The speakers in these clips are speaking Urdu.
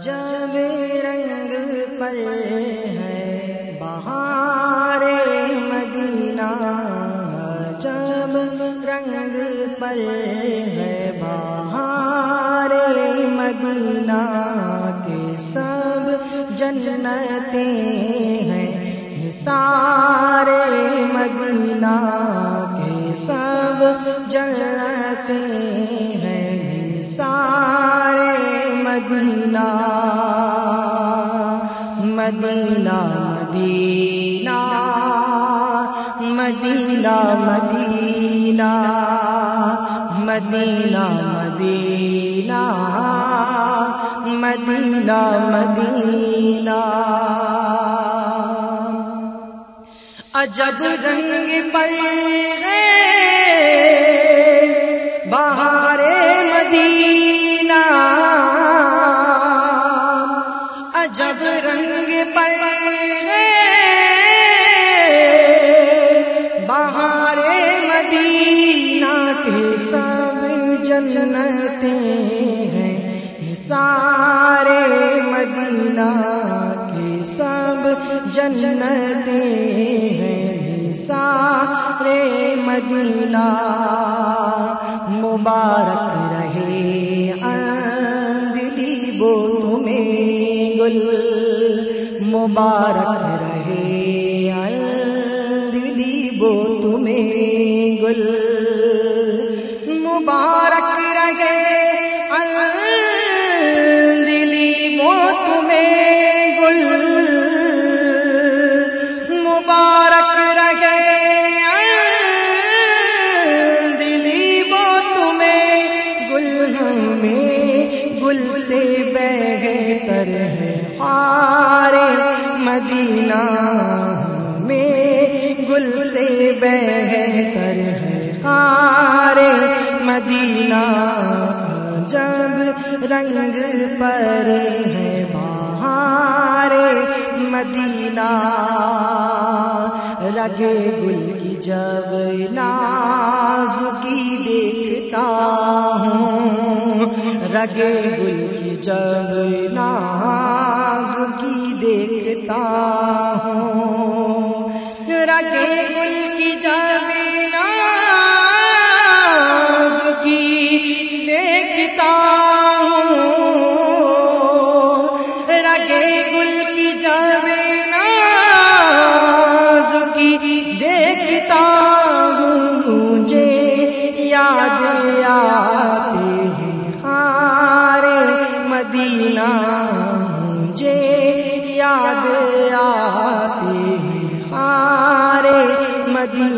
جب رنگ پر ہے۔ بہار مدینہ جب رنگ پر ہے۔ بہار مدینہ کے سب جنتے ہیں۔ سارے مدینہ کے سب جنتے ہیں۔ سارے مدینہ مدینہ مدینہ مدینہ مدینہ مدینہ مدینہ مدینہ مدینہ عجب رنگ پر عجب رنگ پر بہار مدینہ کے سب جنتے ہیں سارے مدینہ کے سب جنتے ہیں۔ سارے مدینہ مبارک رہے مبارک رہے۔ اندلی بو تمہیں گل۔ مبارک رہے۔ اندلی بو تمہیں گل۔ مبارک رہے۔ دلی وہ تمہیں گل میں گل سے بہتر ہے۔ خار مدینہ میں گل سے بہتر ہے۔ خار مدینہ جب رنگ پر ہے بہار مدینہ رگے گل کی جب ناز کی دیکھتا ہوں۔ رگے گل کی جب ناز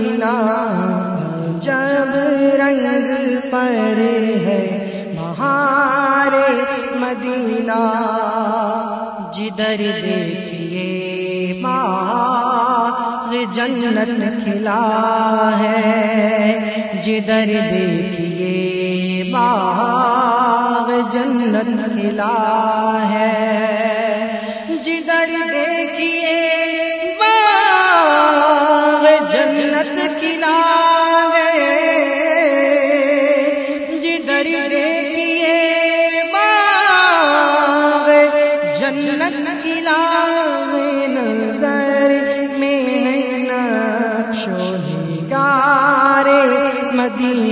مدینہ جب رنگ پر ہے بہار مدینہ جدھر دیکھیے باغ جنت کھلا ہے۔ جدھر دیکھیے باغ جنت کھلا ہے۔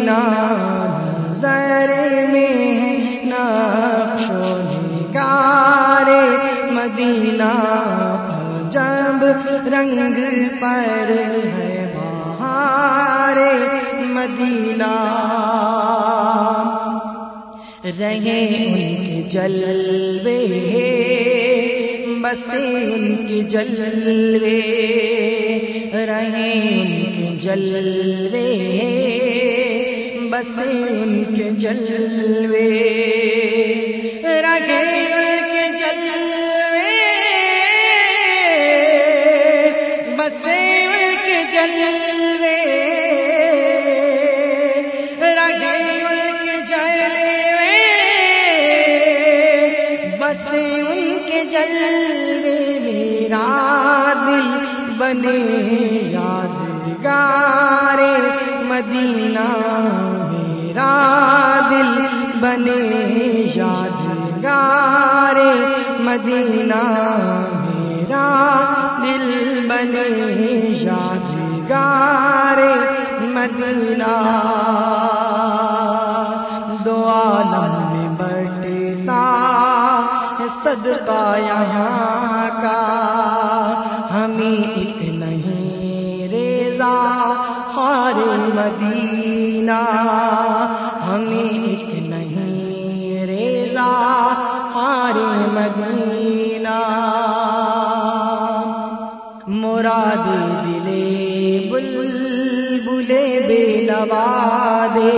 مدینہ نظر میں نقش و نگار مدینہ جب رنگ پر ہے بہار مدینہ رہے ان کے جلوے بسے ان کے جلوے رہے ان کے جلوے بسے ان کے جلوے رہے ان کے جلوے۔ بسے ان کے جلوے رہے ان کے جلوے۔ بسے ان کے جلوے میرا دل بنے، یادگار مدینہ۔ دل بنے یادگار مدینہ مدینہ مراد دلے بل بلے بے نوادے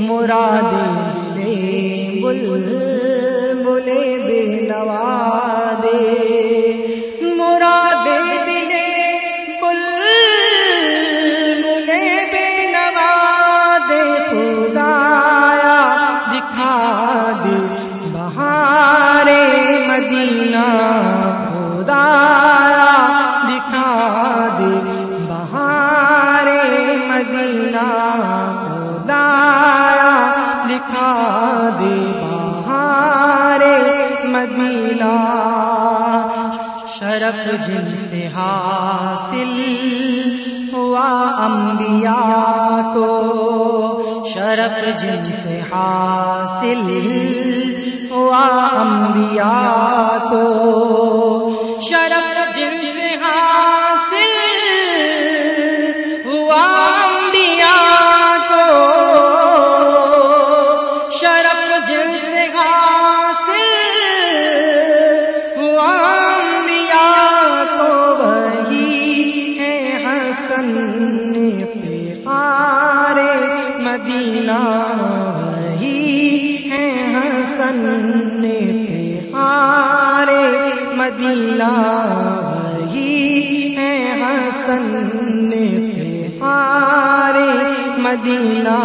مراد دلے بل بلے بے نوادے مراد دلے بل بلے بے نوادے خدایا دکھا دے بہارے مدینہ خدایا دکھا دے بہارے مدینہ خدایا دکھا دے بہارے مدینہ شرف جن سے حاصل ہوا انبیاء کو شرف جن سے حاصل ہوا انبیاء ہے حسن فخار مدینہ وہی ہے حسن فخار مدینہ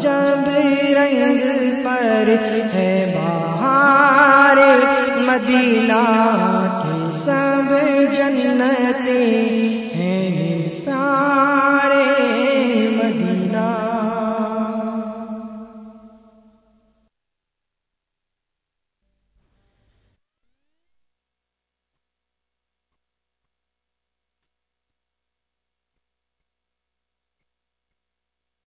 جب رنگ پر ہے بہار مدینہ کے سب جنتے ہیں سارے